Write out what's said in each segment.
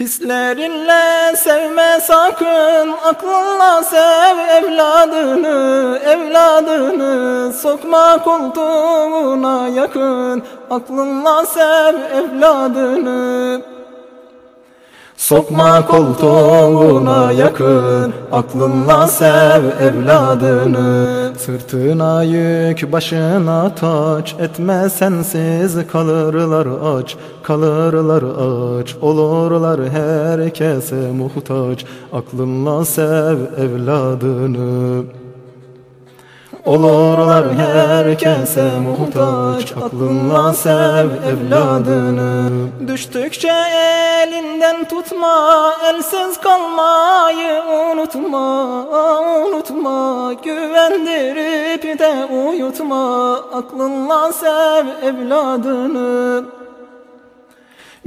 Hislerinle sevme sakın, aklınla sev evladını, evladını. Sokma koltuğuna yakın, aklınla sev evladını Sokma koltuğuna yakın Aklınla sev evladını. Sırtına yük başına taç Etme sensiz kalırlar aç Kalırlar aç. Olurlar herkese muhtaç Aklınla sev evladını Olurlar herkese muhtaç Aklınla sev evladını. Düştükçe elinden tutma Elsiz kalmayı unutma Unutma. Güvendirip de uyutma Aklınla sev evladını.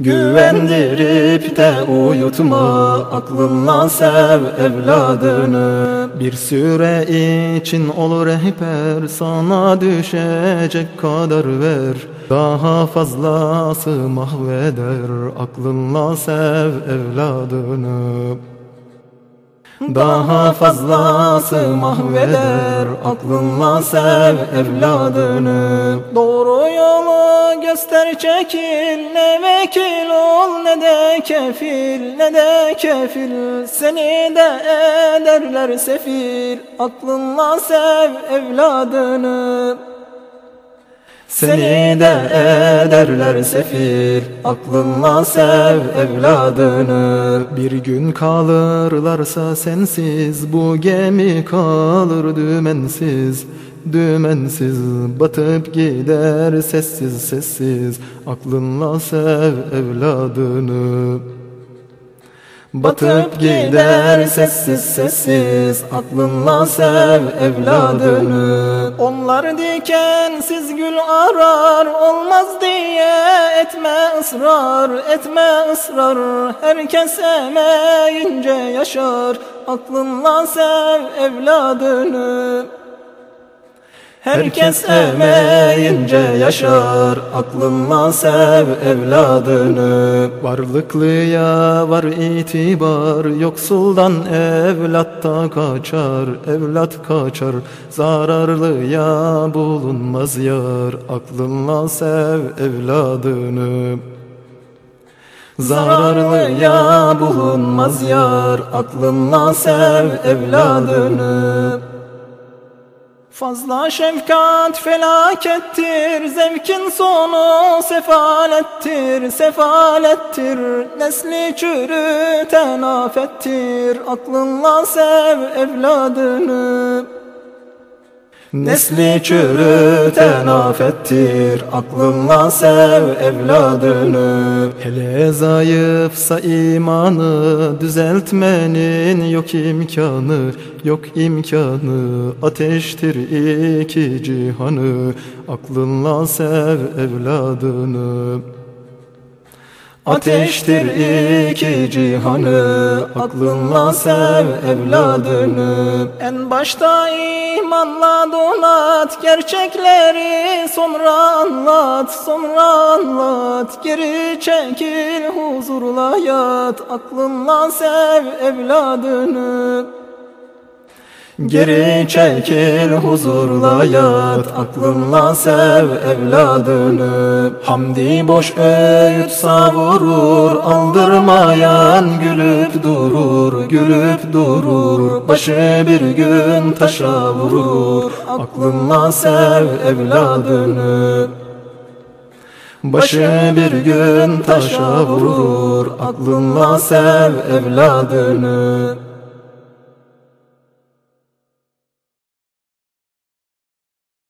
Güvendirip de uyutma Aklınla sev evladını Bir süre için olur rehber Sana düşecek kadar ver. Daha fazlası mahveder Aklınla sev evladını daha fazlası mahveder Aklınla sev evladını. Doğru yolu göster çekil Ne vekil ol ne de kefil Ne de kefil. Seni de ederler sefil Aklınla sev evladını seni de ederler sefir Aklınla sev evladını. Bir gün kalırlarsa sensiz Bu gemi kalır dümensiz. Dümensiz batıp gider sessiz sessiz Aklınla sev evladını Batıp gider sessiz sessiz Aklınla sev evladını. Onlar dikensiz gül arar Olmaz diye etme ısrar Etme ısrar. Herkes emeyince yaşar Aklınla sev evladını Herkes emeyince yaşar Aklınla sev evladını. Varlıklıya var itibar Yoksuldan evlatta kaçar Evlat kaçar. Zararlıya bulunmaz yar Aklınla sev evladını. Zararlıya bulunmaz yar Aklınla sev evladını Fazla şefkat felakettir, zevkin sonu sefalettir, sefalettir. Nesli çürüten afettir, aklınla sev evladını. Nesli çürüten afettir Aklınla sev evladını. Hele zayıfsa imanı Düzeltmenin yok imkanı Yok imkanı. Ateştir iki cihanı. Aklınla sev evladını Ateştir iki cihanı Aklınla sev evladını. En başta imanla donat Gerçekleri sonra anlat Sonra anlat. Geri çekil huzurla yat Aklınla sev evladını Geri çekil huzurla yat Aklınla sev evladını. Hamdi boş öğüt savurur Aldırmayan gülüp durur Gülüp durur. Başı bir gün taşa vurur Aklınla sev evladını. Başı bir gün taşa vurur Aklınla sev evladını